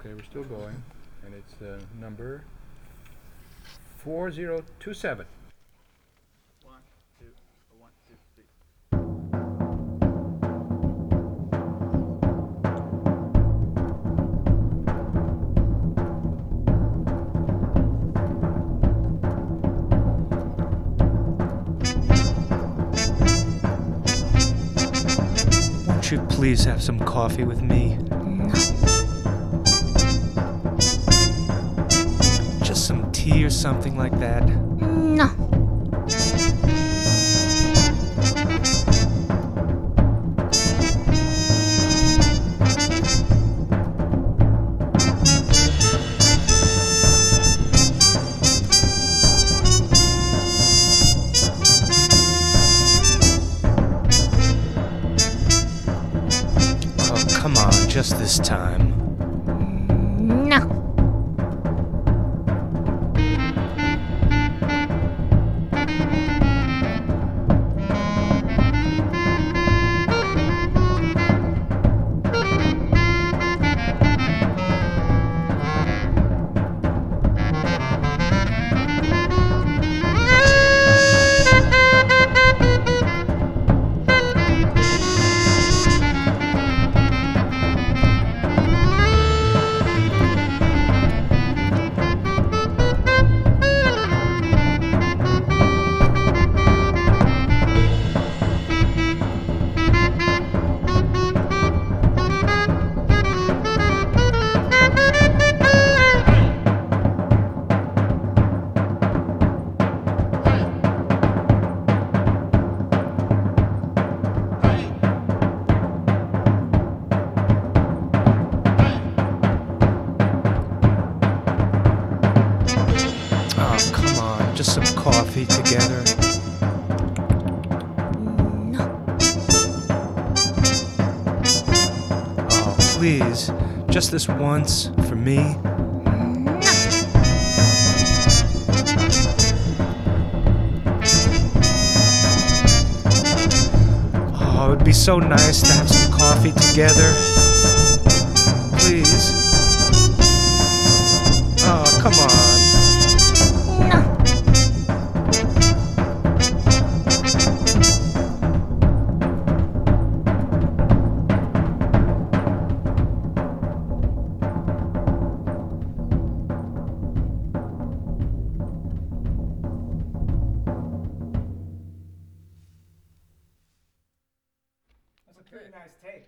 Okay, we're still going, and it's uh, number 4027. Won't you please have some coffee with me? Just some tea or something like that. No. Come on, just this time. Just some coffee together. No. Oh, please, just this once for me. Oh, it would be so nice to have some coffee together. That's a pretty nice take.